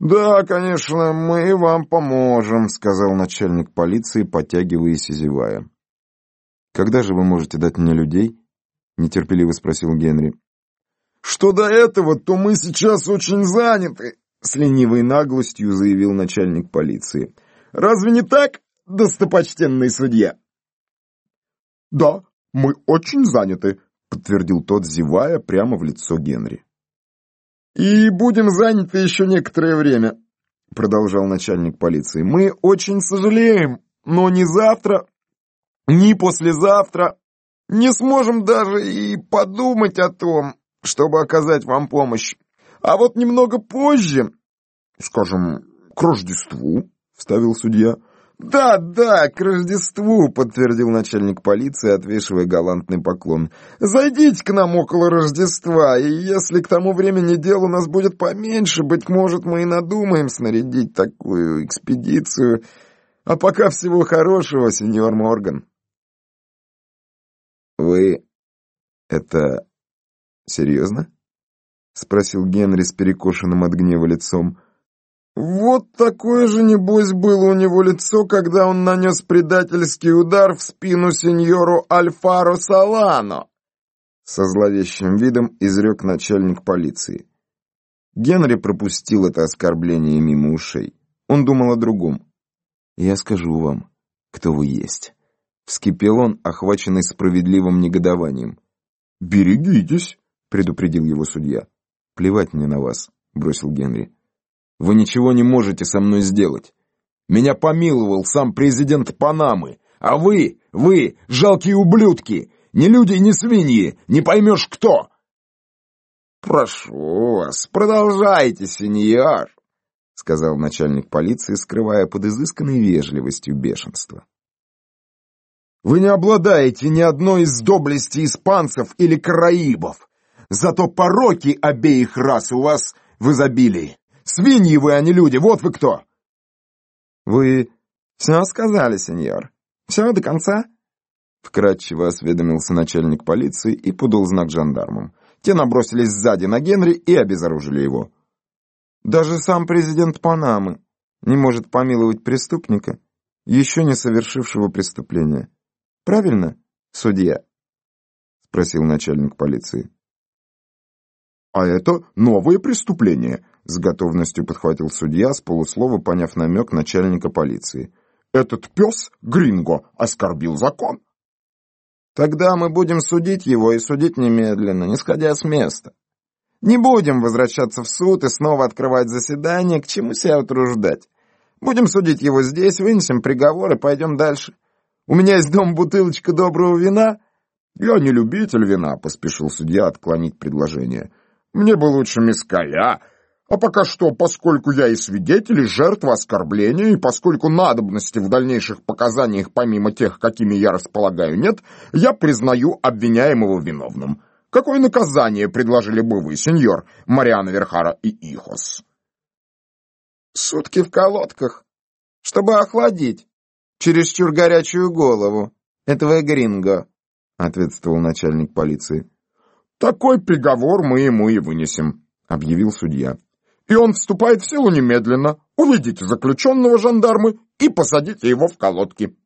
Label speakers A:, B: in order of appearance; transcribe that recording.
A: «Да, конечно, мы вам поможем», — сказал начальник полиции, подтягиваясь и зевая. «Когда же вы можете дать мне людей?» — нетерпеливо спросил Генри.
B: «Что до этого, то мы сейчас очень заняты», — с ленивой наглостью заявил начальник полиции. «Разве не так, достопочтенный судья?» «Да, мы очень заняты», — подтвердил тот, зевая прямо в лицо Генри. «И будем заняты еще некоторое время», — продолжал начальник полиции. «Мы очень сожалеем, но ни завтра, ни послезавтра не сможем даже и подумать о том, чтобы оказать вам помощь. А вот немного позже, скажем, к Рождеству, — вставил судья, — «Да, да, к Рождеству», — подтвердил начальник полиции, отвешивая галантный поклон. «Зайдите к нам около Рождества, и если к тому времени дел у нас будет поменьше, быть может, мы и надумаем снарядить такую экспедицию. А пока всего хорошего, сеньор Морган».
A: «Вы это серьезно?» — спросил Генри с перекошенным от гнева лицом.
B: Вот такое же, небось, было у него лицо, когда он нанес предательский удар в спину сеньору Альфаро Салано.
A: Со зловещим видом изрек начальник полиции. Генри пропустил это оскорбление мимо ушей. Он думал о другом. «Я скажу вам, кто вы есть». Вскипел он, охваченный справедливым негодованием.
B: «Берегитесь», —
A: предупредил его судья. «Плевать мне на вас», — бросил Генри. Вы ничего не можете со мной сделать. Меня помиловал сам президент Панамы, а вы, вы, жалкие ублюдки, ни люди, ни свиньи, не поймешь кто.
B: Прошу вас, продолжайте, сеньор, сказал начальник полиции, скрывая под изысканной вежливостью бешенство. Вы не обладаете ни одной из доблестей испанцев или караибов, зато пороки обеих рас у вас в изобилии. Свиньи вы, а не люди, вот вы кто!»
A: «Вы все сказали, сеньор? Все до конца?» Вкратчиво осведомился начальник полиции и подал знак жандармам. Те набросились сзади на Генри и обезоружили его. «Даже сам президент Панамы не может помиловать преступника, еще не совершившего преступления. Правильно, судья?» — спросил начальник полиции.
B: «А это новое преступление», — с готовностью подхватил судья, с полуслова поняв намек начальника полиции. «Этот пес, Гринго, оскорбил закон».
A: «Тогда мы будем судить его и судить немедленно, не сходя с места. Не будем возвращаться в суд и снова открывать заседание, к чему себя утруждать. Будем судить его здесь, вынесем приговор и пойдем дальше. У меня есть дом бутылочка доброго вина».
B: «Я не любитель вина», — поспешил судья отклонить предложение. «Мне бы лучше мискаля, а пока что, поскольку я и свидетель, и жертва оскорбления, и поскольку надобности в дальнейших показаниях, помимо тех, какими я располагаю, нет, я признаю обвиняемого виновным. Какое наказание предложили бы вы, сеньор Мариана Верхара и Ихос?
A: Сутки в колодках, чтобы охладить чересчур горячую голову этого гринго, ответствовал начальник полиции.
B: Такой приговор мы ему и вынесем, объявил судья и он вступает в силу немедленно. Уведите заключенного жандармы и посадите его в колодки.